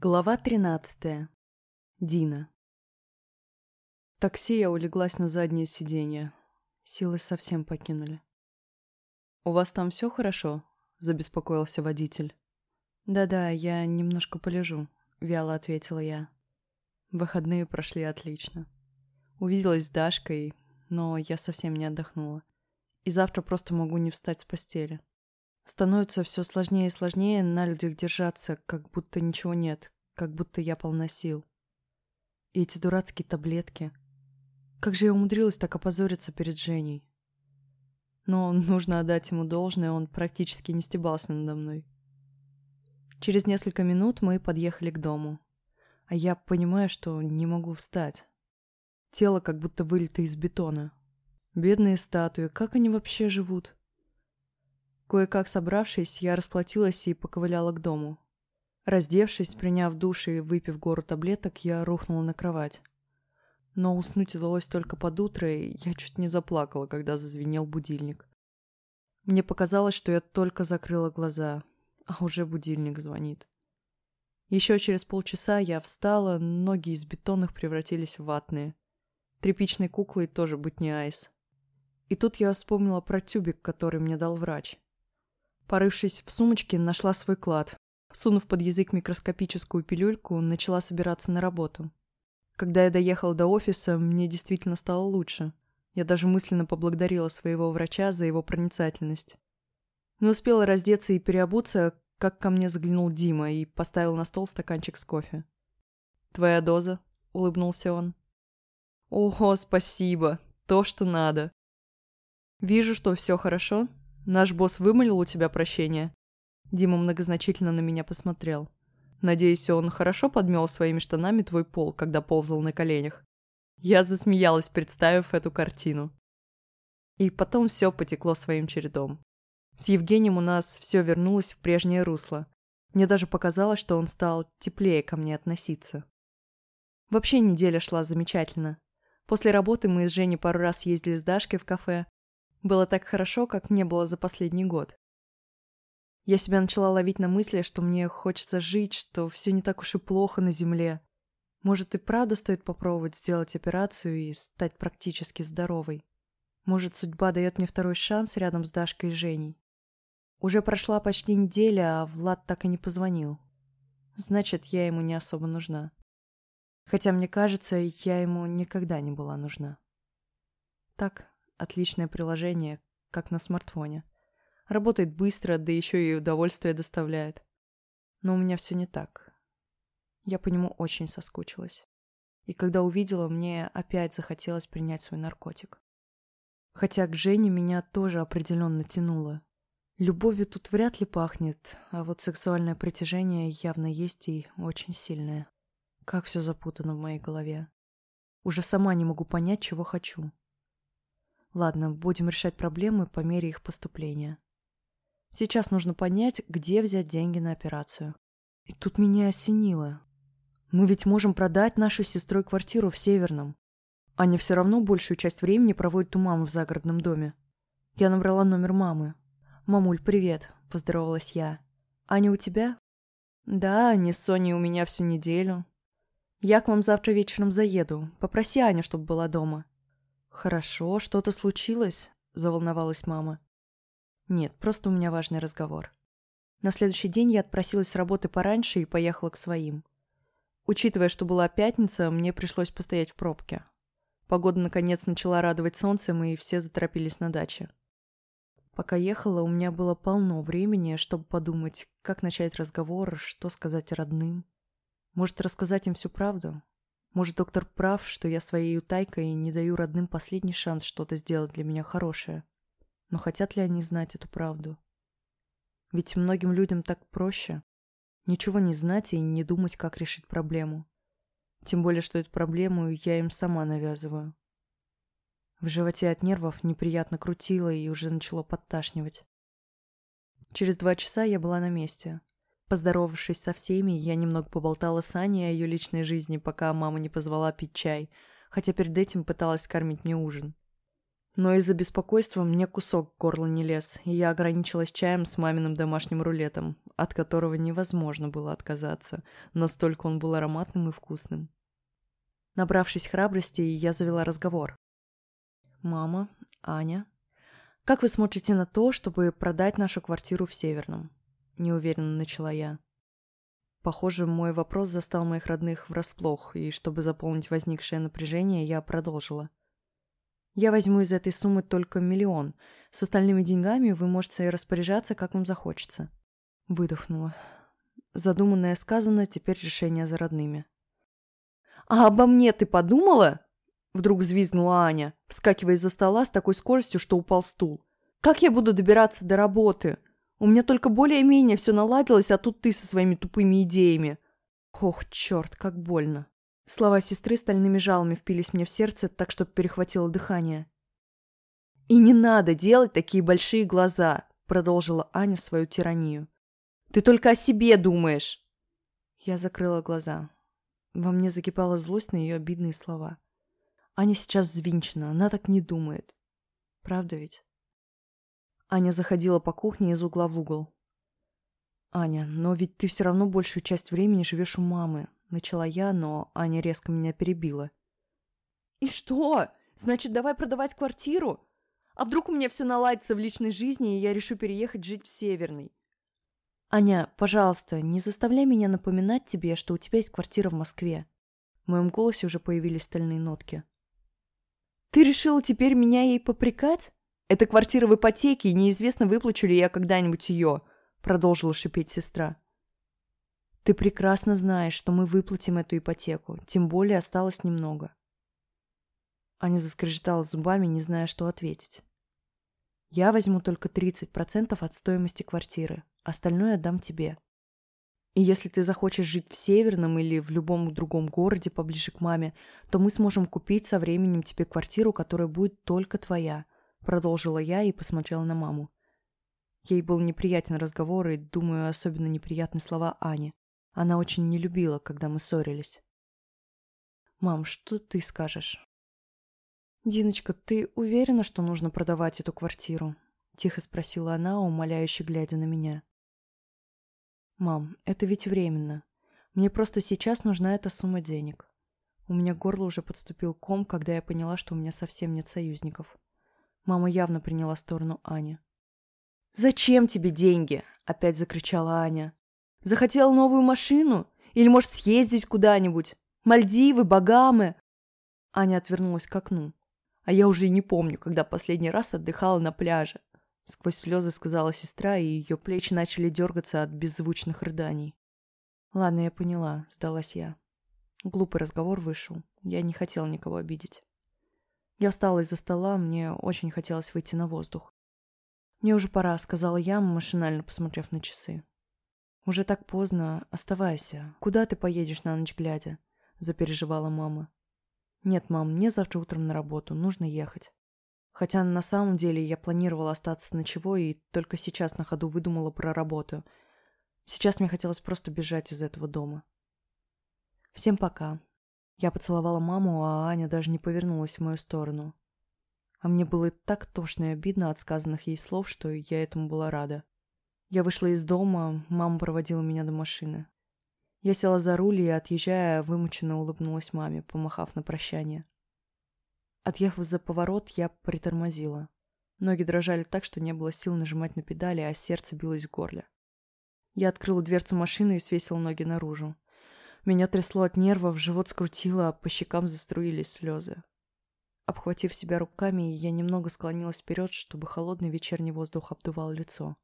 Глава 13. Дина. В такси я улеглась на заднее сиденье. Силы совсем покинули. «У вас там все хорошо?» – забеспокоился водитель. «Да-да, я немножко полежу», – вяло ответила я. Выходные прошли отлично. Увиделась с Дашкой, но я совсем не отдохнула. И завтра просто могу не встать с постели. Становится все сложнее и сложнее на людях держаться, как будто ничего нет, как будто я полна сил. И эти дурацкие таблетки. Как же я умудрилась так опозориться перед Женей? Но нужно отдать ему должное, он практически не стебался надо мной. Через несколько минут мы подъехали к дому. А я понимаю, что не могу встать. Тело как будто вылито из бетона. Бедные статуи, как они вообще живут? Кое-как собравшись, я расплатилась и поковыляла к дому. Раздевшись, приняв душ и выпив гору таблеток, я рухнула на кровать. Но уснуть удалось только под утро, и я чуть не заплакала, когда зазвенел будильник. Мне показалось, что я только закрыла глаза, а уже будильник звонит. Еще через полчаса я встала, ноги из бетонных превратились в ватные. Тряпичной куклой тоже быть не айс. И тут я вспомнила про тюбик, который мне дал врач. Порывшись в сумочке, нашла свой клад, Сунув под язык микроскопическую пилюльку, начала собираться на работу. Когда я доехала до офиса, мне действительно стало лучше. Я даже мысленно поблагодарила своего врача за его проницательность. Не успела раздеться и переобуться, как ко мне заглянул Дима и поставил на стол стаканчик с кофе. «Твоя доза?» — улыбнулся он. «Ого, спасибо! То, что надо!» «Вижу, что все хорошо. Наш босс вымолил у тебя прощение?» Дима многозначительно на меня посмотрел. Надеюсь, он хорошо подмел своими штанами твой пол, когда ползал на коленях. Я засмеялась, представив эту картину. И потом все потекло своим чередом. С Евгением у нас все вернулось в прежнее русло. Мне даже показалось, что он стал теплее ко мне относиться. Вообще неделя шла замечательно. После работы мы с Женей пару раз ездили с Дашкой в кафе. Было так хорошо, как не было за последний год. Я себя начала ловить на мысли, что мне хочется жить, что все не так уж и плохо на земле. Может и правда стоит попробовать сделать операцию и стать практически здоровой. Может, судьба дает мне второй шанс рядом с Дашкой и Женей. Уже прошла почти неделя, а Влад так и не позвонил. Значит, я ему не особо нужна. Хотя, мне кажется, я ему никогда не была нужна. Так, отличное приложение, как на смартфоне. Работает быстро, да еще и удовольствие доставляет. Но у меня все не так. Я по нему очень соскучилась. И когда увидела, мне опять захотелось принять свой наркотик. Хотя к Жене меня тоже определенно тянуло. Любовью тут вряд ли пахнет, а вот сексуальное притяжение явно есть и очень сильное. Как все запутано в моей голове. Уже сама не могу понять, чего хочу. Ладно, будем решать проблемы по мере их поступления. Сейчас нужно понять, где взять деньги на операцию. И тут меня осенило. Мы ведь можем продать нашу с сестрой квартиру в Северном. Аня все равно большую часть времени проводит у мамы в загородном доме. Я набрала номер мамы. «Мамуль, привет», – поздоровалась я. «Аня у тебя?» «Да, они с Соней у меня всю неделю. Я к вам завтра вечером заеду. Попроси Аню, чтобы была дома». «Хорошо, что-то случилось?» – заволновалась мама. Нет, просто у меня важный разговор. На следующий день я отпросилась с работы пораньше и поехала к своим. Учитывая, что была пятница, мне пришлось постоять в пробке. Погода наконец начала радовать солнцем, и все заторопились на даче. Пока ехала, у меня было полно времени, чтобы подумать, как начать разговор, что сказать родным. Может, рассказать им всю правду? Может, доктор прав, что я своей утайкой не даю родным последний шанс что-то сделать для меня хорошее? Но хотят ли они знать эту правду? Ведь многим людям так проще. Ничего не знать и не думать, как решить проблему. Тем более, что эту проблему я им сама навязываю. В животе от нервов неприятно крутило и уже начало подташнивать. Через два часа я была на месте. Поздоровавшись со всеми, я немного поболтала с Аней о ее личной жизни, пока мама не позвала пить чай, хотя перед этим пыталась кормить мне ужин. Но из-за беспокойства мне кусок горла не лез, и я ограничилась чаем с маминым домашним рулетом, от которого невозможно было отказаться, настолько он был ароматным и вкусным. Набравшись храбрости, я завела разговор. «Мама, Аня, как вы смотрите на то, чтобы продать нашу квартиру в Северном?» Неуверенно начала я. Похоже, мой вопрос застал моих родных врасплох, и чтобы заполнить возникшее напряжение, я продолжила. Я возьму из этой суммы только миллион. С остальными деньгами вы можете распоряжаться, как вам захочется. Выдохнула. Задуманное сказано, теперь решение за родными. «А обо мне ты подумала?» Вдруг взвизгнула Аня, вскакивая из-за стола с такой скоростью, что упал стул. «Как я буду добираться до работы? У меня только более-менее все наладилось, а тут ты со своими тупыми идеями». Ох, черт, как больно. Слова сестры стальными жалами впились мне в сердце, так что перехватило дыхание. «И не надо делать такие большие глаза», — продолжила Аня свою тиранию. «Ты только о себе думаешь!» Я закрыла глаза. Во мне закипала злость на ее обидные слова. Аня сейчас взвинчена, она так не думает. Правда ведь? Аня заходила по кухне из угла в угол. «Аня, но ведь ты все равно большую часть времени живешь у мамы. Начала я, но Аня резко меня перебила. «И что? Значит, давай продавать квартиру? А вдруг у меня все наладится в личной жизни, и я решу переехать жить в Северный?» «Аня, пожалуйста, не заставляй меня напоминать тебе, что у тебя есть квартира в Москве». В моем голосе уже появились стальные нотки. «Ты решила теперь меня ей попрекать? Это квартира в ипотеке, и неизвестно, выплачу ли я когда-нибудь ее», продолжила шипеть сестра. Ты прекрасно знаешь, что мы выплатим эту ипотеку, тем более осталось немного. Аня заскрежетала зубами, не зная, что ответить. Я возьму только 30% от стоимости квартиры, остальное отдам тебе. И если ты захочешь жить в Северном или в любом другом городе поближе к маме, то мы сможем купить со временем тебе квартиру, которая будет только твоя», — продолжила я и посмотрела на маму. Ей был неприятен разговор и, думаю, особенно неприятны слова Ани. Она очень не любила, когда мы ссорились. «Мам, что ты скажешь?» «Диночка, ты уверена, что нужно продавать эту квартиру?» Тихо спросила она, умоляюще глядя на меня. «Мам, это ведь временно. Мне просто сейчас нужна эта сумма денег. У меня горло уже подступил ком, когда я поняла, что у меня совсем нет союзников. Мама явно приняла сторону Ани. «Зачем тебе деньги?» — опять закричала Аня. Захотел новую машину? Или, может, съездить куда-нибудь? Мальдивы, Багамы?» Аня отвернулась к окну. А я уже и не помню, когда последний раз отдыхала на пляже. Сквозь слезы сказала сестра, и ее плечи начали дергаться от беззвучных рыданий. «Ладно, я поняла», — сдалась я. Глупый разговор вышел. Я не хотела никого обидеть. Я встала из-за стола, мне очень хотелось выйти на воздух. «Мне уже пора», — сказала я, машинально посмотрев на часы. «Уже так поздно. Оставайся. Куда ты поедешь на ночь глядя?» – запереживала мама. «Нет, мам, мне завтра утром на работу. Нужно ехать». Хотя на самом деле я планировала остаться ночевой и только сейчас на ходу выдумала про работу. Сейчас мне хотелось просто бежать из этого дома. «Всем пока». Я поцеловала маму, а Аня даже не повернулась в мою сторону. А мне было так тошно и обидно от сказанных ей слов, что я этому была рада. Я вышла из дома, мама проводила меня до машины. Я села за руль и, отъезжая, вымученно улыбнулась маме, помахав на прощание. Отъехав за поворот, я притормозила. Ноги дрожали так, что не было сил нажимать на педали, а сердце билось в горле. Я открыла дверцу машины и свесила ноги наружу. Меня трясло от нервов, живот скрутило, а по щекам заструились слезы. Обхватив себя руками, я немного склонилась вперед, чтобы холодный вечерний воздух обдувал лицо.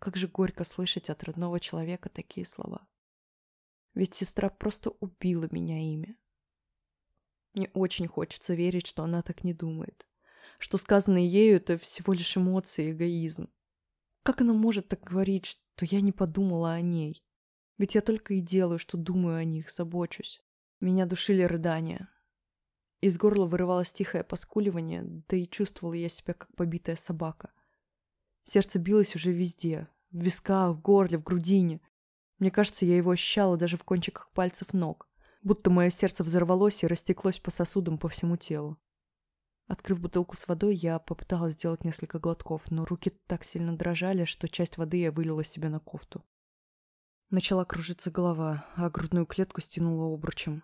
Как же горько слышать от родного человека такие слова. Ведь сестра просто убила меня ими. Мне очень хочется верить, что она так не думает. Что сказанное ею — это всего лишь эмоции и эгоизм. Как она может так говорить, что я не подумала о ней? Ведь я только и делаю, что думаю о них, забочусь. Меня душили рыдания. Из горла вырывалось тихое поскуливание, да и чувствовала я себя как побитая собака. Сердце билось уже везде. В висках, в горле, в грудине. Мне кажется, я его ощущала даже в кончиках пальцев ног. Будто мое сердце взорвалось и растеклось по сосудам по всему телу. Открыв бутылку с водой, я попыталась сделать несколько глотков, но руки так сильно дрожали, что часть воды я вылила себе на кофту. Начала кружиться голова, а грудную клетку стянула обручем.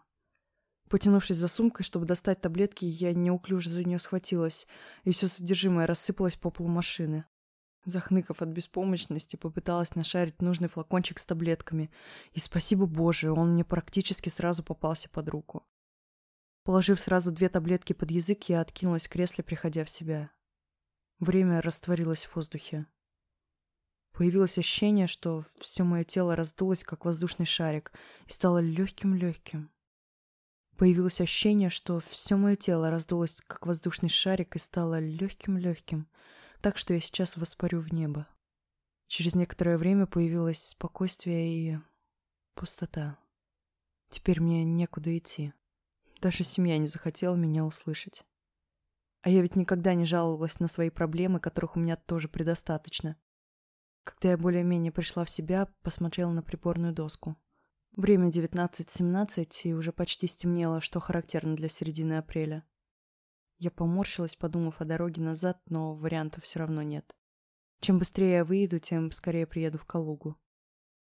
Потянувшись за сумкой, чтобы достать таблетки, я неуклюже за нее схватилась, и все содержимое рассыпалось по полу машины. Захныков от беспомощности, попыталась нашарить нужный флакончик с таблетками, и спасибо Боже, он мне практически сразу попался под руку. Положив сразу две таблетки под язык, я откинулась в кресле, приходя в себя. Время растворилось в воздухе. Появилось ощущение, что все мое тело раздулось, как воздушный шарик, и стало легким-легким. Появилось ощущение, что все мое тело раздулось, как воздушный шарик, и стало легким-легким, так что я сейчас воспарю в небо. Через некоторое время появилось спокойствие и пустота. Теперь мне некуда идти. Даже семья не захотела меня услышать. А я ведь никогда не жаловалась на свои проблемы, которых у меня тоже предостаточно. Когда я более-менее пришла в себя, посмотрела на приборную доску. Время 19.17, и уже почти стемнело, что характерно для середины апреля. Я поморщилась, подумав о дороге назад, но вариантов все равно нет. Чем быстрее я выйду, тем скорее приеду в Калугу.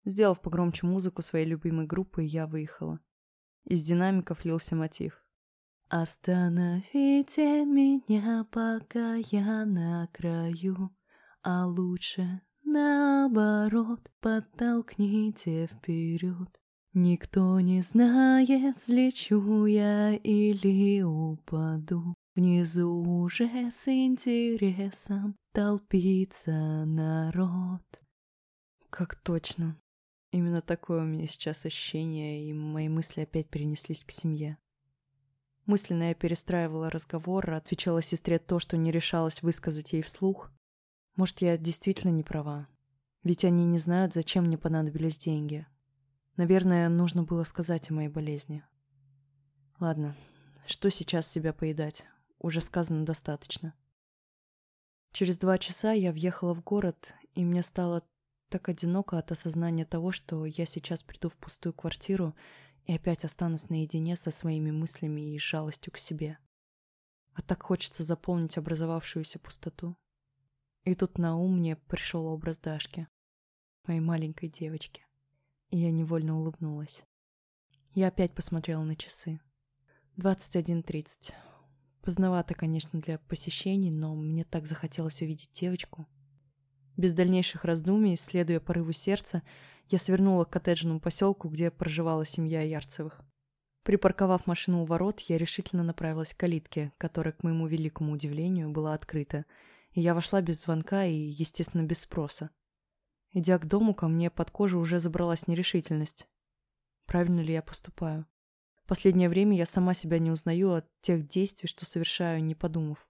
Сделав погромче музыку своей любимой группы, я выехала. Из динамиков лился мотив. «Остановите меня, пока я на краю, а лучше, наоборот, подтолкните вперед. Никто не знает, взлечу я или упаду. Внизу уже с интересом толпится народ». Как точно. Именно такое у меня сейчас ощущение, и мои мысли опять перенеслись к семье. Мысленно я перестраивала разговор, отвечала сестре то, что не решалась высказать ей вслух. Может, я действительно не права. Ведь они не знают, зачем мне понадобились деньги. Наверное, нужно было сказать о моей болезни. Ладно, что сейчас себя поедать? Уже сказано достаточно. Через два часа я въехала в город, и мне стало так одиноко от осознания того, что я сейчас приду в пустую квартиру и опять останусь наедине со своими мыслями и жалостью к себе. А так хочется заполнить образовавшуюся пустоту. И тут на ум мне пришел образ Дашки, моей маленькой девочки. И я невольно улыбнулась. Я опять посмотрела на часы. 21.30. Поздновато, конечно, для посещений, но мне так захотелось увидеть девочку — без дальнейших раздумий, следуя порыву сердца, я свернула к коттеджному поселку, где проживала семья Ярцевых. Припарковав машину у ворот, я решительно направилась к калитке, которая, к моему великому удивлению, была открыта, я вошла без звонка и, естественно, без спроса. Идя к дому, ко мне под кожу уже забралась нерешительность. Правильно ли я поступаю? Последнее время я сама себя не узнаю от тех действий, что совершаю, не подумав.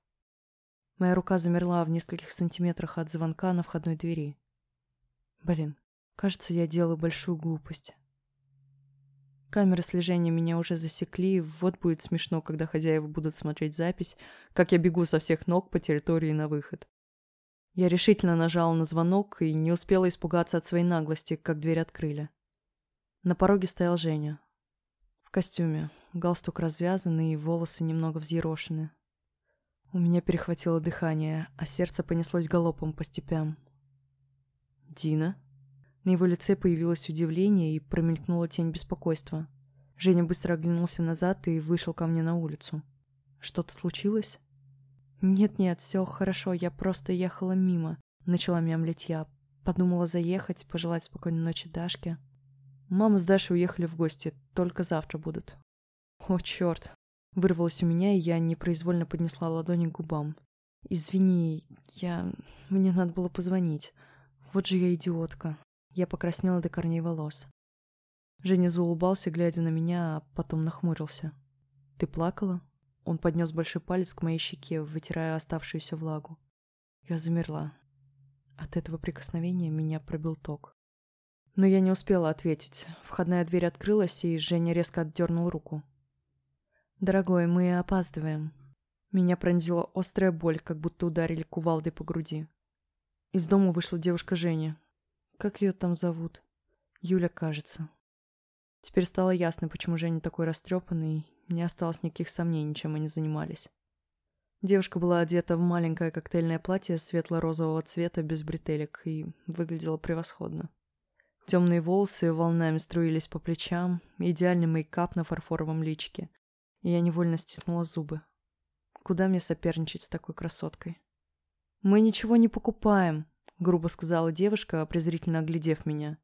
Моя рука замерла в нескольких сантиметрах от звонка на входной двери. Блин, кажется, я делаю большую глупость. Камеры слежения меня уже засекли, вот будет смешно, когда хозяева будут смотреть запись, как я бегу со всех ног по территории на выход. Я решительно нажала на звонок и не успела испугаться от своей наглости, как дверь открыли. На пороге стоял Женя. В костюме, галстук развязанный и волосы немного взъерошены. У меня перехватило дыхание, а сердце понеслось галопом по степям. «Дина?» На его лице появилось удивление и промелькнула тень беспокойства. Женя быстро оглянулся назад и вышел ко мне на улицу. «Что-то случилось?» «Нет-нет, все хорошо, я просто ехала мимо», — начала мямлить я. Подумала заехать, пожелать спокойной ночи Дашке. Мама с Дашей уехали в гости, только завтра будут. О, черт, Вырвалось у меня, и я непроизвольно поднесла ладони к губам. «Извини, я... Мне надо было позвонить. Вот же я идиотка». Я покраснела до корней волос. Женя заулыбался, глядя на меня, а потом нахмурился. «Ты плакала?» Он поднес большой палец к моей щеке, вытирая оставшуюся влагу. Я замерла. От этого прикосновения меня пробил ток. Но я не успела ответить. Входная дверь открылась, и Женя резко отдернул руку. «Дорогой, мы опаздываем». Меня пронзила острая боль, как будто ударили кувалдой по груди. Из дома вышла девушка Женя. Как ее там зовут? Юля, кажется. Теперь стало ясно, почему Женя такой растрепанный, не осталось никаких сомнений, чем они занимались. Девушка была одета в маленькое коктейльное платье светло-розового цвета без бретелек и выглядела превосходно. Темные волосы волнами струились по плечам, идеальный мейкап на фарфоровом личике. И я невольно стиснула зубы. Куда мне соперничать с такой красоткой? «Мы ничего не покупаем», — грубо сказала девушка, презрительно оглядев меня.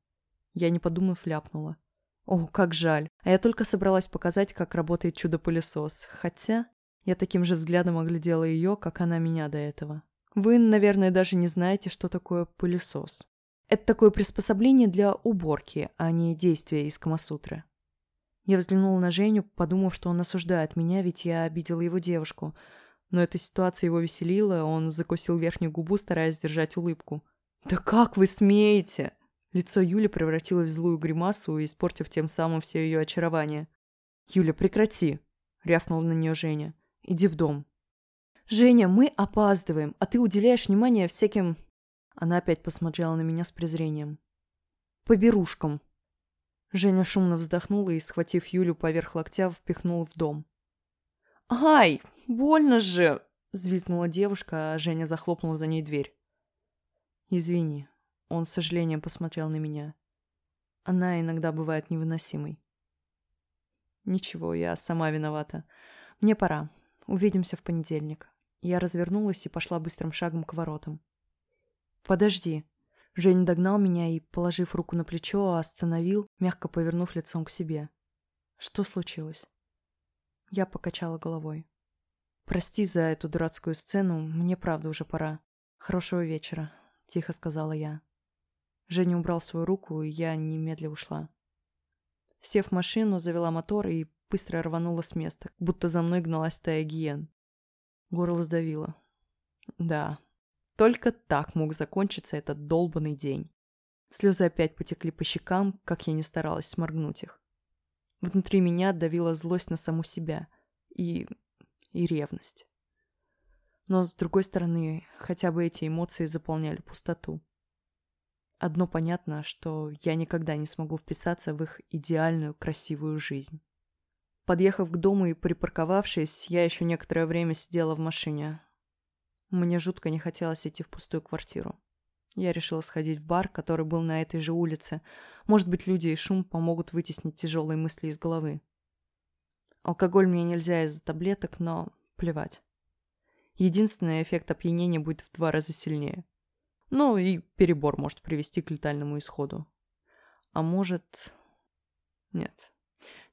Я, не подумав, ляпнула. О, как жаль. А я только собралась показать, как работает чудо-пылесос. Хотя я таким же взглядом оглядела ее, как она меня до этого. Вы, наверное, даже не знаете, что такое пылесос. Это такое приспособление для уборки, а не действия из Камасутры. Я взглянула на Женю, подумав, что он осуждает меня, ведь я обидела его девушку. Но эта ситуация его веселила, он закусил верхнюю губу, стараясь сдержать улыбку. «Да как вы смеете?» Лицо Юли превратилось в злую гримасу, испортив тем самым все ее очарование. «Юля, прекрати!» — рявкнул на нее Женя. «Иди в дом». «Женя, мы опаздываем, а ты уделяешь внимание всяким она опять посмотрела на меня с презрением. «По берушкам». Женя шумно вздохнула и, схватив Юлю поверх локтя, впихнула в дом. «Ай, больно же!» — взвизгнула девушка, а Женя захлопнула за ней дверь. «Извини». Он с сожалением посмотрел на меня. Она иногда бывает невыносимой. «Ничего, я сама виновата. Мне пора. Увидимся в понедельник». Я развернулась и пошла быстрым шагом к воротам. «Подожди». Жень догнал меня и, положив руку на плечо, остановил, мягко повернув лицом к себе. «Что случилось?» Я покачала головой. «Прости за эту дурацкую сцену, мне правда уже пора. Хорошего вечера», — тихо сказала я. Женя убрал свою руку, и я немедля ушла. Сев в машину, завела мотор и быстро рванула с места, будто за мной гналась стая гиен. Горло сдавило. Да, только так мог закончиться этот долбанный день. Слезы опять потекли по щекам, как я не старалась сморгнуть их. Внутри меня давила злость на саму себя и... и ревность. Но, с другой стороны, хотя бы эти эмоции заполняли пустоту. Одно понятно, что я никогда не смогу вписаться в их идеальную, красивую жизнь. Подъехав к дому и припарковавшись, я еще некоторое время сидела в машине, мне жутко не хотелось идти в пустую квартиру. Я решила сходить в бар, который был на этой же улице. Может быть, люди и шум помогут вытеснить тяжелые мысли из головы. Алкоголь мне нельзя из-за таблеток, но плевать. Единственный эффект опьянения будет в два раза сильнее. Ну и перебор может привести к летальному исходу. А может... Нет,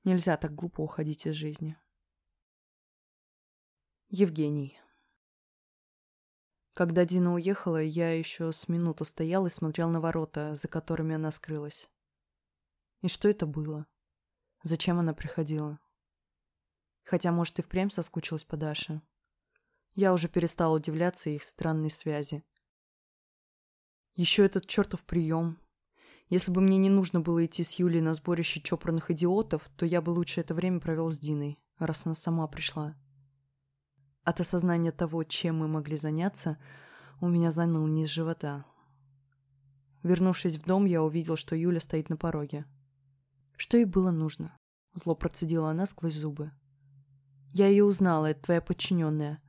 нельзя так глупо уходить из жизни. Евгений. Когда Дина уехала, я еще с минуту стоял и смотрел на ворота, за которыми она скрылась. И что это было? Зачем она приходила? Хотя, может, и впрямь соскучилась по Даше. Я уже перестал удивляться их странной связи. Еще этот чертов прием. Если бы мне не нужно было идти с Юлей на сборище чопорных идиотов, то я бы лучше это время провел с Диной, раз она сама пришла. От осознания того, чем мы могли заняться, у меня заныл низ живота. Вернувшись в дом, я увидел, что Юля стоит на пороге. Что ей было нужно? Зло процедила она сквозь зубы. Я ее узнала, это твоя подчиненная.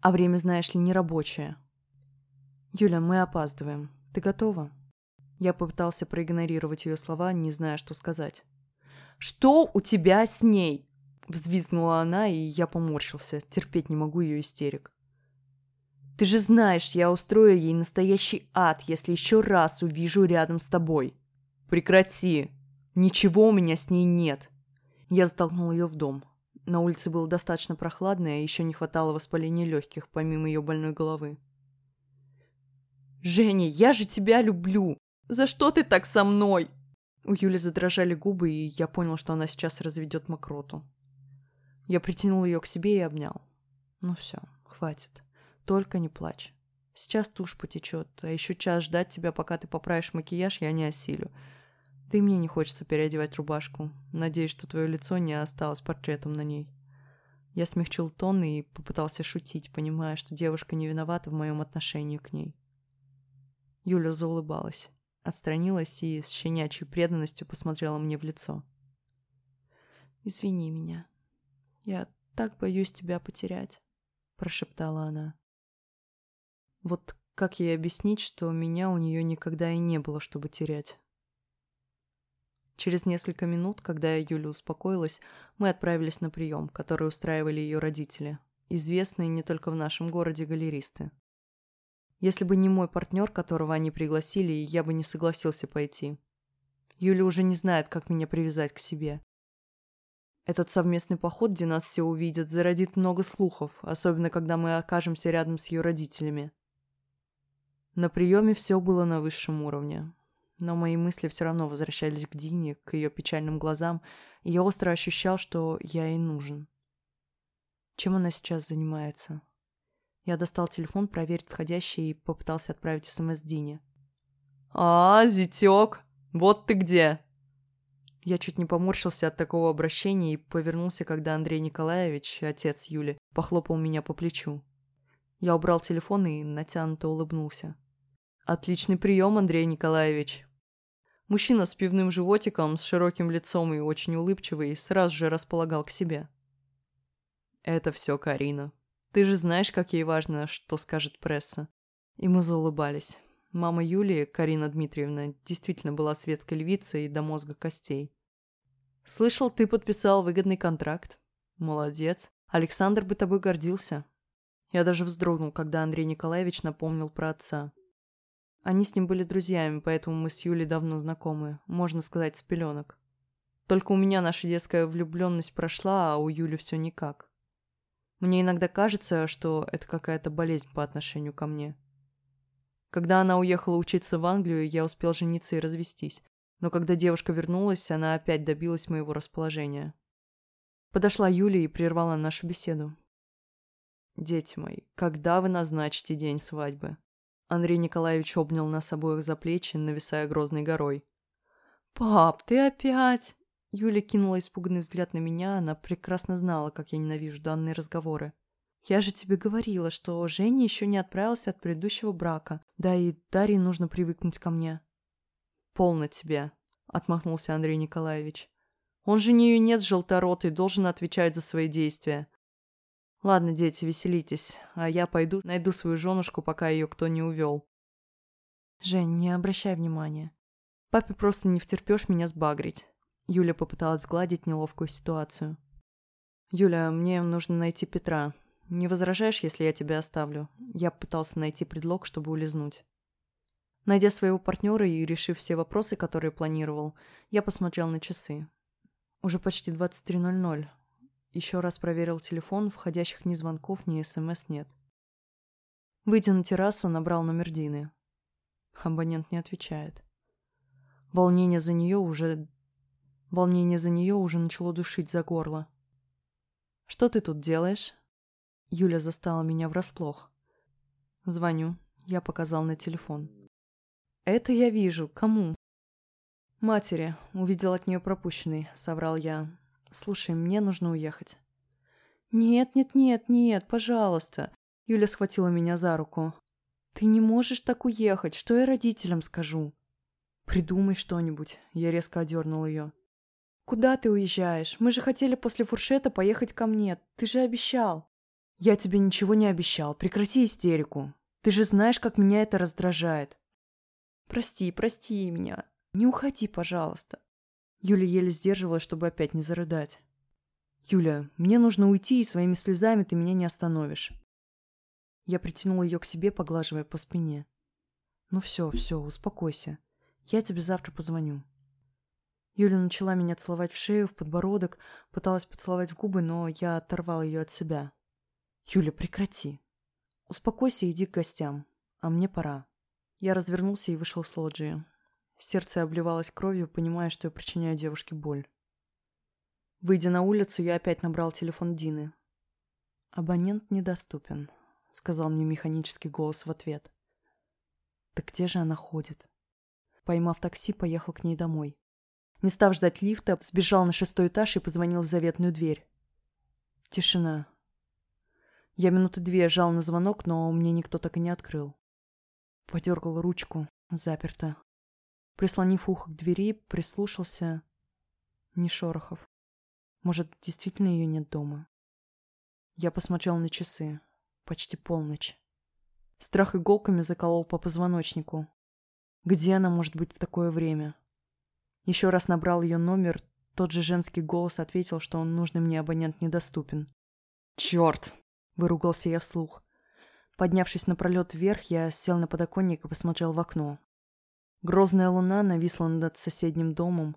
А время, знаешь ли, не рабочее. Юля, мы опаздываем. Ты готова? Я попытался проигнорировать ее слова, не зная, что сказать. «Что у тебя с ней?» Взвизгнула она, и я поморщился. Терпеть не могу ее истерик. «Ты же знаешь, я устрою ей настоящий ад, если еще раз увижу рядом с тобой. Прекрати! Ничего у меня с ней нет!» Я затолкнул ее в дом. На улице было достаточно прохладно, и еще не хватало воспаления легких, помимо ее больной головы. «Женя, я же тебя люблю! За что ты так со мной?» У Юли задрожали губы, и я понял, что она сейчас разведет мокроту. Я притянул ее к себе и обнял. Ну все, хватит. Только не плачь. Сейчас тушь потечет, а еще час ждать тебя, пока ты поправишь макияж, я не осилю. И мне не хочется переодевать рубашку. Надеюсь, что твое лицо не осталось портретом на ней. Я смягчил тон и попытался шутить, понимая, что девушка не виновата в моем отношении к ней. Юля заулыбалась, отстранилась и с щенячьей преданностью посмотрела мне в лицо. «Извини меня», я так боюсь тебя потерять», — прошептала она. Вот как ей объяснить, что меня у нее никогда и не было, чтобы терять? Через несколько минут, когда Юля успокоилась, мы отправились на прием, который устраивали ее родители, известные не только в нашем городе галеристы. Если бы не мой партнер, которого они пригласили, я бы не согласился пойти. Юля уже не знает, как меня привязать к себе. Этот совместный поход, где нас все увидят, зародит много слухов, особенно когда мы окажемся рядом с ее родителями. На приеме все было на высшем уровне. Но мои мысли все равно возвращались к Дине, к ее печальным глазам, и я остро ощущал, что я ей нужен. Чем она сейчас занимается? Я достал телефон проверить входящие и попытался отправить СМС Дине. «А, зятек, вот ты где!» Я чуть не поморщился от такого обращения и повернулся, когда Андрей Николаевич, отец Юли, похлопал меня по плечу. Я убрал телефон и натянуто улыбнулся. «Отличный прием, Андрей Николаевич!» Мужчина с пивным животиком, с широким лицом и очень улыбчивый, сразу же располагал к себе. «Это все Карина. Ты же знаешь, как ей важно, что скажет пресса». И мы заулыбались. Мама Юлии, Карина Дмитриевна, действительно была светской львицей до мозга костей. «Слышал, ты подписал выгодный контракт. Молодец. Александр бы тобой гордился». Я даже вздрогнул, когда Андрей Николаевич напомнил про отца. Они с ним были друзьями, поэтому мы с Юлей давно знакомы, можно сказать, с пеленок. Только у меня наша детская влюбленность прошла, а у Юли все никак. Мне иногда кажется, что это какая-то болезнь по отношению ко мне. Когда она уехала учиться в Англию, я успел жениться и развестись. Но когда девушка вернулась, она опять добилась моего расположения. Подошла Юля и прервала нашу беседу. «Дети мои, когда вы назначите день свадьбы?» Андрей Николаевич обнял нас обоих за плечи, нависая грозной горой. «Пап, ты опять?» Юля кинула испуганный взгляд на меня, она прекрасно знала, как я ненавижу данные разговоры. «Я же тебе говорила, что Женя еще не отправился от предыдущего брака, да и Дарье нужно привыкнуть ко мне». «Полно тебе», — отмахнулся Андрей Николаевич. «Он же не юнец желторотый, должен отвечать за свои действия. Ладно, дети, веселитесь, а я пойду найду свою женушку, пока ее кто не увел. Жень, не обращай внимания. Папе просто не втерпешь меня сбагрить. Юля попыталась сгладить неловкую ситуацию. Юля, мне нужно найти Петра. Не возражаешь, если я тебя оставлю? Я пытался найти предлог, чтобы улизнуть. Найдя своего партнера и решив все вопросы, которые планировал, я посмотрел на часы. Уже почти 23.00. Еще раз проверил телефон, входящих ни звонков, ни СМС нет. Выйдя на террасу, набрал номер Дины. Абонент не отвечает. Волнение за нее уже... Волнение за нее уже начало душить за горло. «Что ты тут делаешь?» Юля застала меня врасплох. «Звоню». Я показал на телефон. «Это я вижу. Кому?» «Матери. Увидел от нее пропущенный», — соврал я. «Слушай, мне нужно уехать». «Нет, нет, нет, нет, пожалуйста». Юля схватила меня за руку. «Ты не можешь так уехать. Что я родителям скажу?» «Придумай что-нибудь». Я резко одернул ее. «Куда ты уезжаешь? Мы же хотели после фуршета поехать ко мне. Ты же обещал». «Я тебе ничего не обещал. Прекрати истерику. Ты же знаешь, как меня это раздражает». «Прости, прости меня. Не уходи, пожалуйста. Юля еле сдерживалась, чтобы опять не зарыдать. «Юля, мне нужно уйти, и своими слезами ты меня не остановишь». Я притянула ее к себе, поглаживая по спине. «Ну все, все, успокойся. Я тебе завтра позвоню». Юля начала меня целовать в шею, в подбородок, пыталась поцеловать в губы, но я оторвал ее от себя. «Юля, прекрати. Успокойся и иди к гостям. А мне пора». Я развернулся и вышел с лоджии. Сердце обливалось кровью, понимая, что я причиняю девушке боль. Выйдя на улицу, я опять набрал телефон Дины. «Абонент недоступен», — сказал мне механический голос в ответ. «Так где же она ходит?» Поймав такси, поехал к ней домой. Не став ждать лифта, сбежал на шестой этаж и позвонил в заветную дверь. Тишина. Я минуты две жал на звонок, но мне никто так и не открыл. Подергал ручку. Заперто. Прислонив ухо к двери, прислушался. Ни шорохов. Может, действительно ее нет дома? Я посмотрел на часы. почти полночь. Страх иголками заколол по позвоночнику. Где она может быть в такое время? Еще раз набрал ее номер, тот же женский голос ответил, что он нужный мне абонент недоступен. «Черт!» — выругался я вслух. Поднявшись напролет вверх, я сел на подоконник и посмотрел в окно. Грозная луна нависла над соседним домом.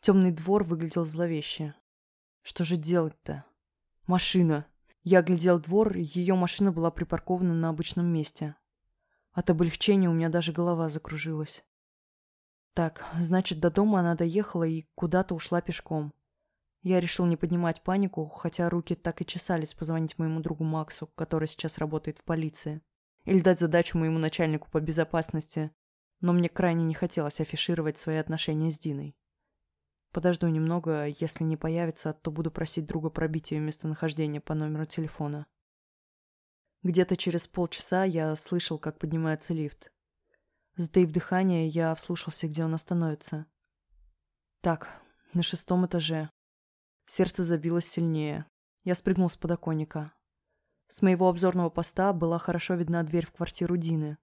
Темный двор выглядел зловеще. Что же делать-то? Машина. Я оглядел двор, ее машина была припаркована на обычном месте. От облегчения у меня даже голова закружилась. Так, значит, до дома она доехала и куда-то ушла пешком. Я решил не поднимать панику, хотя руки так и чесались позвонить моему другу Максу, который сейчас работает в полиции. Или дать задачу моему начальнику по безопасности, но мне крайне не хотелось афишировать свои отношения с Диной. Подожду немного, если не появится, то буду просить друга пробить ее местонахождение по номеру телефона. Где-то через полчаса я слышал, как поднимается лифт. Сдаив дыхание, я вслушался, где он остановится. Так, на шестом этаже. Сердце забилось сильнее. Я спрыгнул с подоконника. С моего обзорного поста была хорошо видна дверь в квартиру Дины.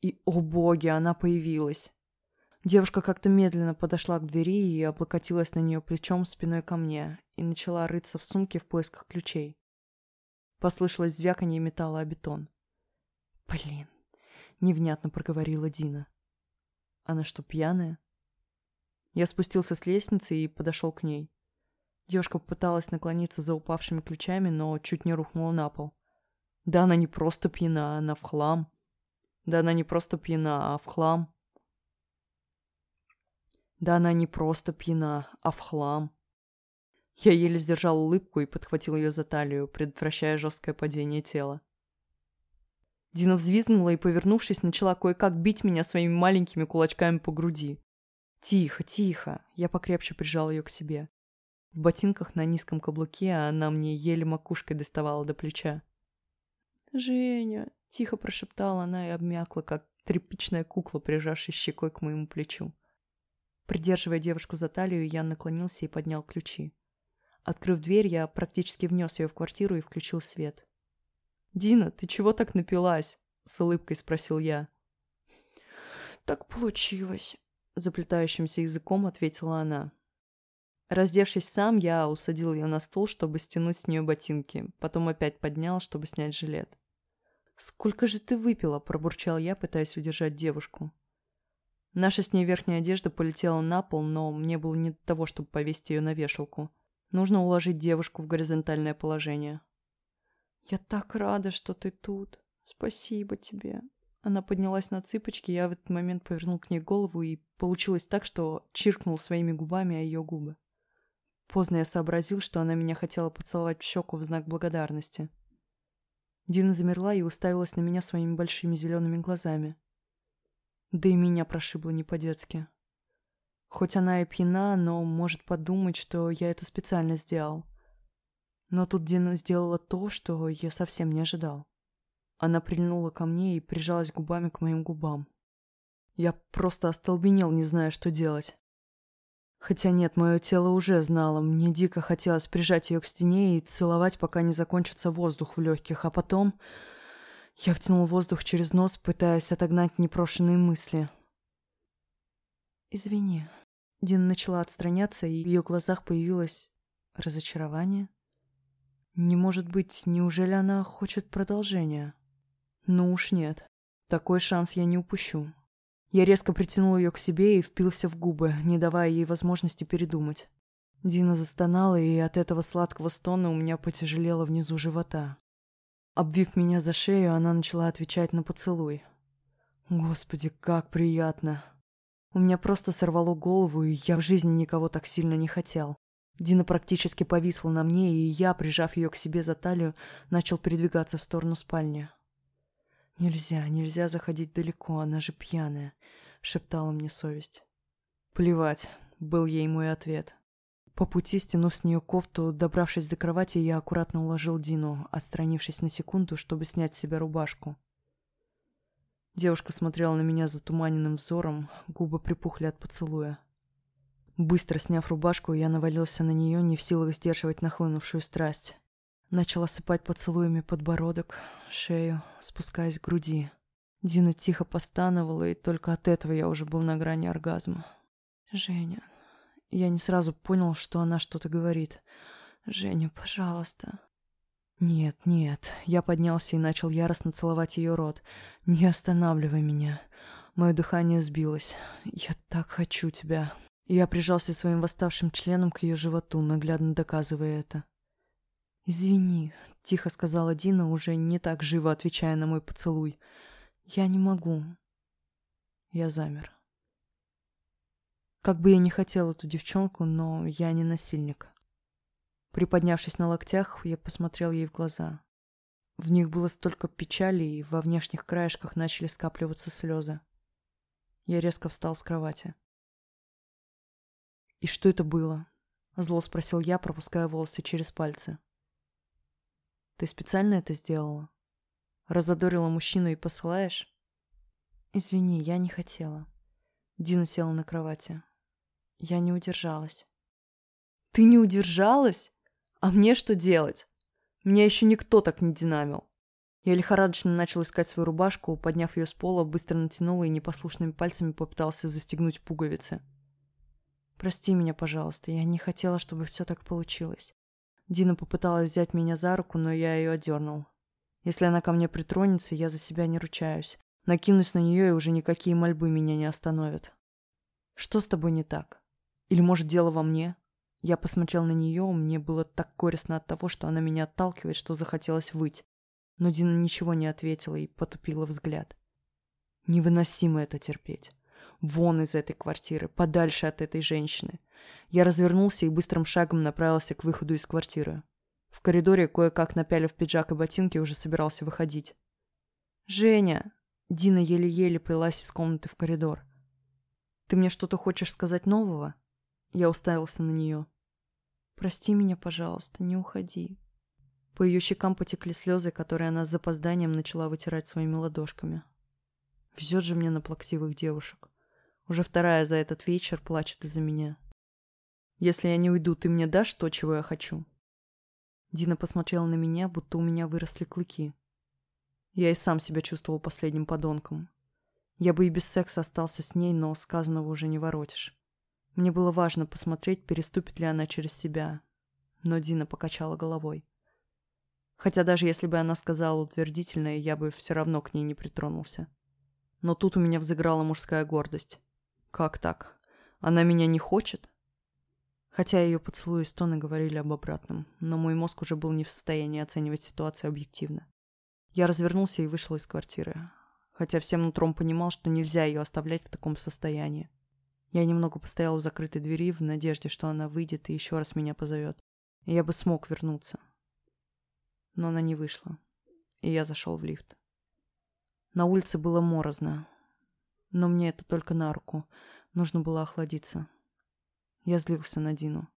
И, о боги, она появилась. Девушка как-то медленно подошла к двери и облокотилась на нее плечом спиной ко мне и начала рыться в сумке в поисках ключей. Послышалось звяканье металла о бетон. «Блин!» — невнятно проговорила Дина. «Она что, пьяная?» Я спустился с лестницы и подошел к ней. Девушка попыталась наклониться за упавшими ключами, но чуть не рухнула на пол. Да она не просто пьяна, она в хлам. Да она не просто пьяна, а в хлам. Да она не просто пьяна, а в хлам. Я еле сдержал улыбку и подхватил ее за талию, предотвращая жесткое падение тела. Дина взвизгнула и, повернувшись, начала кое-как бить меня своими маленькими кулачками по груди. «Тихо, тихо!» Я покрепче прижал ее к себе. В ботинках на низком каблуке, а она мне еле макушкой доставала до плеча. «Женя!» — тихо прошептала она и обмякла, как тряпичная кукла, прижавшая щекой к моему плечу. Придерживая девушку за талию, я наклонился и поднял ключи. Открыв дверь, я практически внес ее в квартиру и включил свет. «Дина, ты чего так напилась?» — с улыбкой спросил я. «Так получилось», — заплетающимся языком ответила она. Раздевшись сам, я усадил ее на стул, чтобы стянуть с нее ботинки, потом опять поднял, чтобы снять жилет. «Сколько же ты выпила?» – пробурчал я, пытаясь удержать девушку. Наша с ней верхняя одежда полетела на пол, но мне было не до того, чтобы повесить ее на вешалку. Нужно уложить девушку в горизонтальное положение. «Я так рада, что ты тут. Спасибо тебе». Она поднялась на цыпочки, я в этот момент повернул к ней голову, и получилось так, что чиркнул своими губами о ее губы. Поздно я сообразил, что она меня хотела поцеловать в щеку в знак благодарности. Дина замерла и уставилась на меня своими большими зелеными глазами. Да и меня прошибло не по-детски. Хоть она и пьяна, но может подумать, что я это специально сделал. Но тут Дина сделала то, что я совсем не ожидал. Она прильнула ко мне и прижалась губами к моим губам. Я просто остолбенел, не зная, что делать. Хотя нет, мое тело уже знало, мне дико хотелось прижать ее к стене и целовать, пока не закончится воздух в легких, а потом... Я втянул воздух через нос, пытаясь отогнать непрошенные мысли. «Извини». Дина начала отстраняться, и в ее глазах появилось разочарование. «Не может быть, неужели она хочет продолжения?» «Ну уж нет. Такой шанс я не упущу. Я резко притянул ее к себе и впился в губы, не давая ей возможности передумать. Дина застонала, и от этого сладкого стона у меня потяжелело внизу живота. Обвив меня за шею, она начала отвечать на поцелуй. Господи, как приятно. У меня просто сорвало голову, и я в жизни никого так сильно не хотел. Дина практически повисла на мне, и я, прижав ее к себе за талию, начал передвигаться в сторону спальни. «Нельзя, нельзя заходить далеко, она же пьяная», — шептала мне совесть. «Плевать», — был ей мой ответ. По пути, стянув с нее кофту, добравшись до кровати, я аккуратно уложил Дину, отстранившись на секунду, чтобы снять с себя рубашку. Девушка смотрела на меня затуманенным взором, губы припухли от поцелуя. Быстро сняв рубашку, я навалился на нее, не в силах сдерживать нахлынувшую страсть. Начал осыпать поцелуями подбородок, шею, спускаясь к груди. Дина тихо постановала, и только от этого я уже был на грани оргазма. «Женя...» Я не сразу понял, что она что-то говорит. «Женя, пожалуйста...» «Нет, нет...» Я поднялся и начал яростно целовать ее рот. «Не останавливай меня...» Мое дыхание сбилось. «Я так хочу тебя...» Я прижался своим восставшим членом к ее животу, наглядно доказывая это. «Извини», — тихо сказала Дина, уже не так живо отвечая на мой поцелуй. «Я не могу». Я замер. Как бы я не хотел эту девчонку, но я не насильник. Приподнявшись на локтях, я посмотрел ей в глаза. В них было столько печали, и во внешних краешках начали скапливаться слезы. Я резко встал с кровати. «И что это было?» — зло спросил я, пропуская волосы через пальцы. Ты специально это сделала? Разодорила мужчину и посылаешь? Извини, я не хотела. Дина села на кровати. Я не удержалась. Ты не удержалась? А мне что делать? Меня еще никто так не динамил. Я лихорадочно начал искать свою рубашку, подняв ее с пола, быстро натянул и непослушными пальцами попытался застегнуть пуговицы. «Прости меня, пожалуйста, я не хотела, чтобы все так получилось. Дина попыталась взять меня за руку, но я ее отдернул. Если она ко мне притронется, я за себя не ручаюсь. Накинусь на нее, и уже никакие мольбы меня не остановят. Что с тобой не так? Или, может, дело во мне? Я посмотрел на нее, мне было так горестно от того, что она меня отталкивает, что захотелось выть. Но Дина ничего не ответила и потупила взгляд. Невыносимо это терпеть. Вон из этой квартиры, подальше от этой женщины. Я развернулся и быстрым шагом направился к выходу из квартиры. В коридоре, кое-как напялив пиджак и ботинки, уже собирался выходить. «Женя!» Дина еле-еле плелась из комнаты в коридор. «Ты мне что-то хочешь сказать нового?» Я уставился на нее. «Прости меня, пожалуйста, не уходи». По ее щекам потекли слезы, которые она с запозданием начала вытирать своими ладошками. Везет же мне на плаксивых девушек. Уже вторая за этот вечер плачет из-за меня. Если я не уйду, ты мне дашь то, чего я хочу?» Дина посмотрела на меня, будто у меня выросли клыки. Я и сам себя чувствовал последним подонком. Я бы и без секса остался с ней, но сказанного уже не воротишь. Мне было важно посмотреть, переступит ли она через себя. Но Дина покачала головой. Хотя даже если бы она сказала утвердительное, я бы все равно к ней не притронулся. Но тут у меня взыграла мужская гордость. Как так? Она меня не хочет? Хотя ее поцелуи и стоны говорили об обратном, но мой мозг уже был не в состоянии оценивать ситуацию объективно. Я развернулся и вышел из квартиры, хотя всем нутром понимал, что нельзя ее оставлять в таком состоянии. Я немного постоял у закрытой двери в надежде, что она выйдет и еще раз меня позовет, и я бы смог вернуться. Но она не вышла, и я зашел в лифт. На улице было морозно, но мне это только на руку, нужно было охладиться. Я злился на Дину.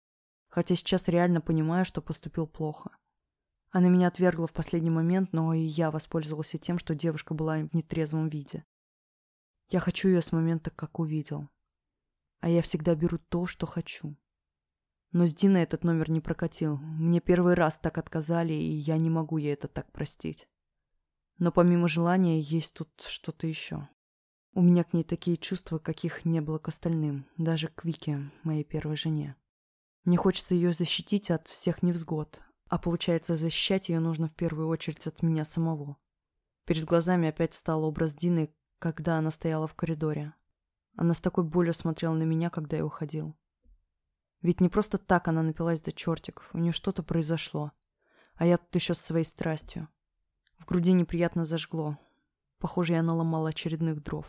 Хотя сейчас реально понимаю, что поступил плохо. Она меня отвергла в последний момент, но и я воспользовался тем, что девушка была в нетрезвом виде. Я хочу ее с момента, как увидел. А я всегда беру то, что хочу. Но с Диной этот номер не прокатил. Мне первый раз так отказали, и я не могу ей это так простить. Но помимо желания есть тут что-то еще. У меня к ней такие чувства, каких не было к остальным, даже к Вике, моей первой жене. Мне хочется ее защитить от всех невзгод, а получается, защищать ее нужно в первую очередь от меня самого. Перед глазами опять встал образ Дины, когда она стояла в коридоре. Она с такой болью смотрела на меня, когда я уходил. Ведь не просто так она напилась до чертиков, у нее что-то произошло. А я тут еще с своей страстью. В груди неприятно зажгло. Похоже, я наломала очередных дров.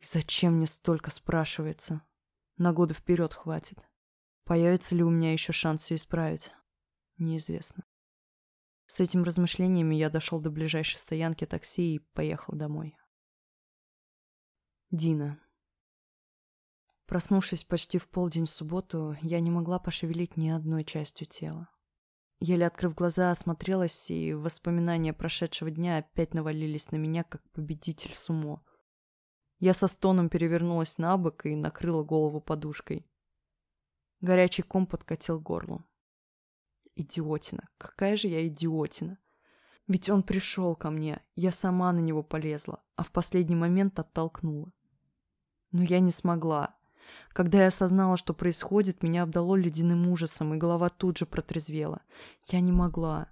И зачем мне столько спрашивается? На годы вперед хватит. Появится ли у меня еще шанс ее исправить? Неизвестно. С этим размышлениями я дошел до ближайшей стоянки такси и поехал домой. Дина. Проснувшись почти в полдень в субботу, я не могла пошевелить ни одной частью тела. Еле открыв глаза, осмотрелась, и воспоминания прошедшего дня опять навалились на меня, как победитель сумо. Я со стоном перевернулась на бок и накрыла голову подушкой. Горячий ком подкатил горло. Идиотина. Какая же я идиотина. Ведь он пришел ко мне, я сама на него полезла, а в последний момент оттолкнула. Но я не смогла. Когда я осознала, что происходит, меня обдало ледяным ужасом, и голова тут же протрезвела. Я не могла.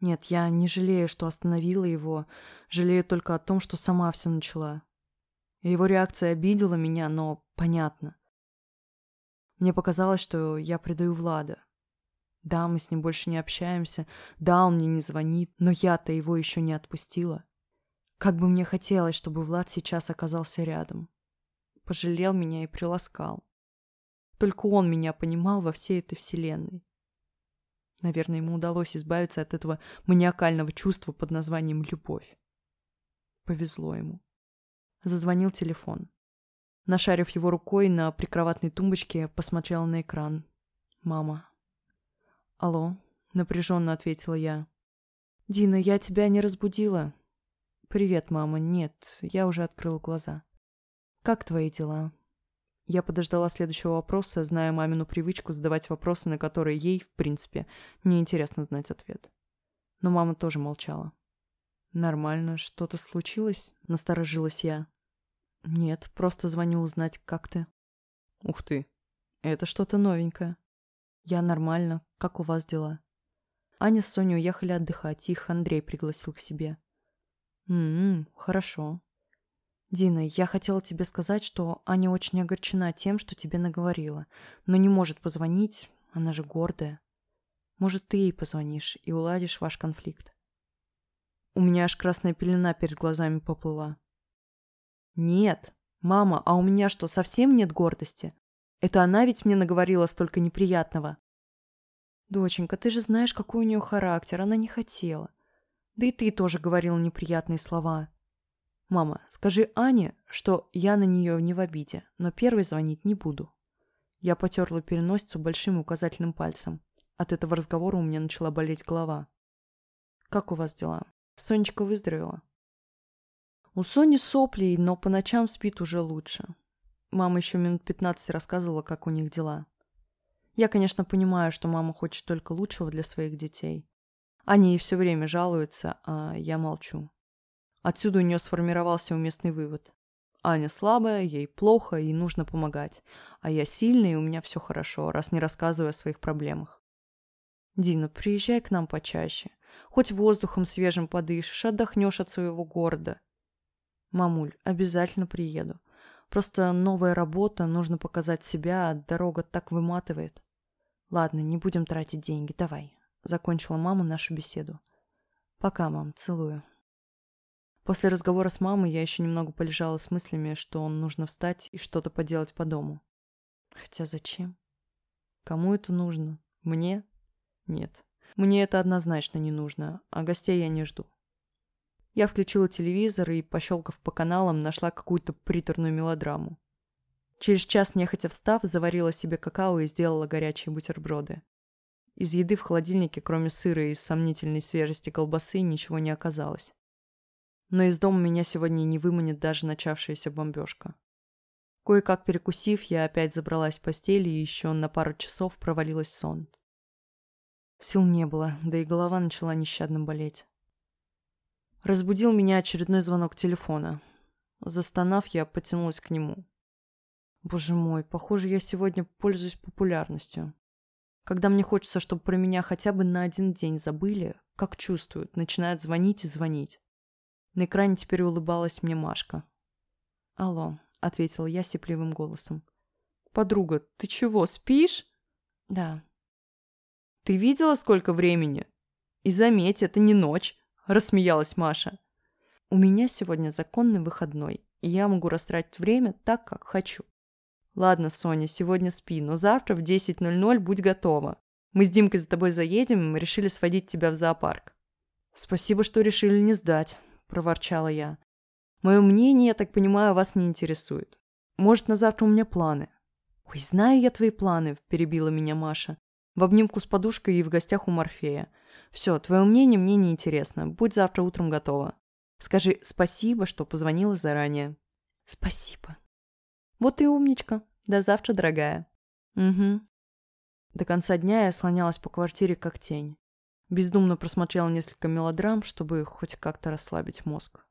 Нет, я не жалею, что остановила его, жалею только о том, что сама все начала. Его реакция обидела меня, но понятно. Мне показалось, что я предаю Влада. Да, мы с ним больше не общаемся, да, он мне не звонит, но я-то его еще не отпустила. Как бы мне хотелось, чтобы Влад сейчас оказался рядом. Пожалел меня и приласкал. Только он меня понимал во всей этой вселенной. Наверное, ему удалось избавиться от этого маниакального чувства под названием «любовь». Повезло ему. Зазвонил телефон. Нашарив его рукой на прикроватной тумбочке, посмотрела на экран. «Мама». «Алло», — напряженно ответила я. «Дина, я тебя не разбудила?» «Привет, мама. Нет, я уже открыла глаза». «Как твои дела?» Я подождала следующего вопроса, зная мамину привычку задавать вопросы, на которые ей, в принципе, неинтересно знать ответ. Но мама тоже молчала. «Нормально. Что-то случилось?» – насторожилась я. «Нет, просто звоню узнать, как ты». «Ух ты. Это что-то новенькое». «Я нормально. Как у вас дела?» Аня с Соней уехали отдыхать, их Андрей пригласил к себе. «М-м, хорошо. «Дина, я хотела тебе сказать, что Аня очень огорчена тем, что тебе наговорила, но не может позвонить, она же гордая. Может, ты ей позвонишь и уладишь ваш конфликт?» У меня аж красная пелена перед глазами поплыла. «Нет, мама, а у меня что, совсем нет гордости? Это она ведь мне наговорила столько неприятного». «Доченька, ты же знаешь, какой у нее характер, она не хотела. Да и ты тоже говорила неприятные слова. «Мама, скажи Ане, что я на нее не в обиде, но первой звонить не буду». Я потерла переносицу большим указательным пальцем. От этого разговора у меня начала болеть голова. «Как у вас дела? Сонечка выздоровела?» У Сони сопли, но по ночам спит уже лучше. Мама еще минут пятнадцать рассказывала, как у них дела. Я, конечно, понимаю, что мама хочет только лучшего для своих детей. Они ей все время жалуются, а я молчу. Отсюда у нее сформировался уместный вывод. Аня слабая, ей плохо, и нужно помогать. А я сильная, и у меня все хорошо, раз не рассказываю о своих проблемах. Дина, приезжай к нам почаще. Хоть воздухом свежим подышишь, отдохнешь от своего города. Мамуль, обязательно приеду. Просто новая работа, нужно показать себя, а дорога так выматывает. Ладно, не будем тратить деньги, давай. Закончила мама нашу беседу. Пока, мам, целую. После разговора с мамой я еще немного полежала с мыслями, что нужно встать и что-то поделать по дому. Хотя зачем? Кому это нужно? Мне? Нет. Мне это однозначно не нужно, а гостей я не жду. Я включила телевизор и, пощелкав по каналам, нашла какую-то приторную мелодраму. Через час, нехотя встав, заварила себе какао и сделала горячие бутерброды. Из еды в холодильнике, кроме сыра и сомнительной свежести колбасы, ничего не оказалось но из дома меня сегодня не выманит даже начавшаяся бомбежка. Кое-как перекусив, я опять забралась в постель и еще на пару часов провалилась в сон. Сил не было, да и голова начала нещадно болеть. Разбудил меня очередной звонок телефона. Застонав, я потянулась к нему. Боже мой, похоже, я сегодня пользуюсь популярностью. Когда мне хочется, чтобы про меня хотя бы на один день забыли, как чувствуют, начинают звонить и звонить. На экране теперь улыбалась мне Машка. «Алло», — ответила я сипливым голосом. «Подруга, ты чего, спишь?» «Да». «Ты видела, сколько времени?» «И заметь, это не ночь», — рассмеялась Маша. «У меня сегодня законный выходной, и я могу растратить время так, как хочу». «Ладно, Соня, сегодня спи, но завтра в 10.00 будь готова. Мы с Димкой за тобой заедем, и мы решили сводить тебя в зоопарк». «Спасибо, что решили не сдать», проворчала я. «Мое мнение, я так понимаю, вас не интересует. Может, на завтра у меня планы?» «Ой, знаю я твои планы», – перебила меня Маша. В обнимку с подушкой и в гостях у Морфея. «Все, твое мнение мне не интересно. Будь завтра утром готова. Скажи спасибо, что позвонила заранее». «Спасибо». «Вот и умничка. До завтра, дорогая». «Угу». До конца дня я слонялась по квартире как тень. Бездумно просмотрела несколько мелодрам, чтобы хоть как-то расслабить мозг.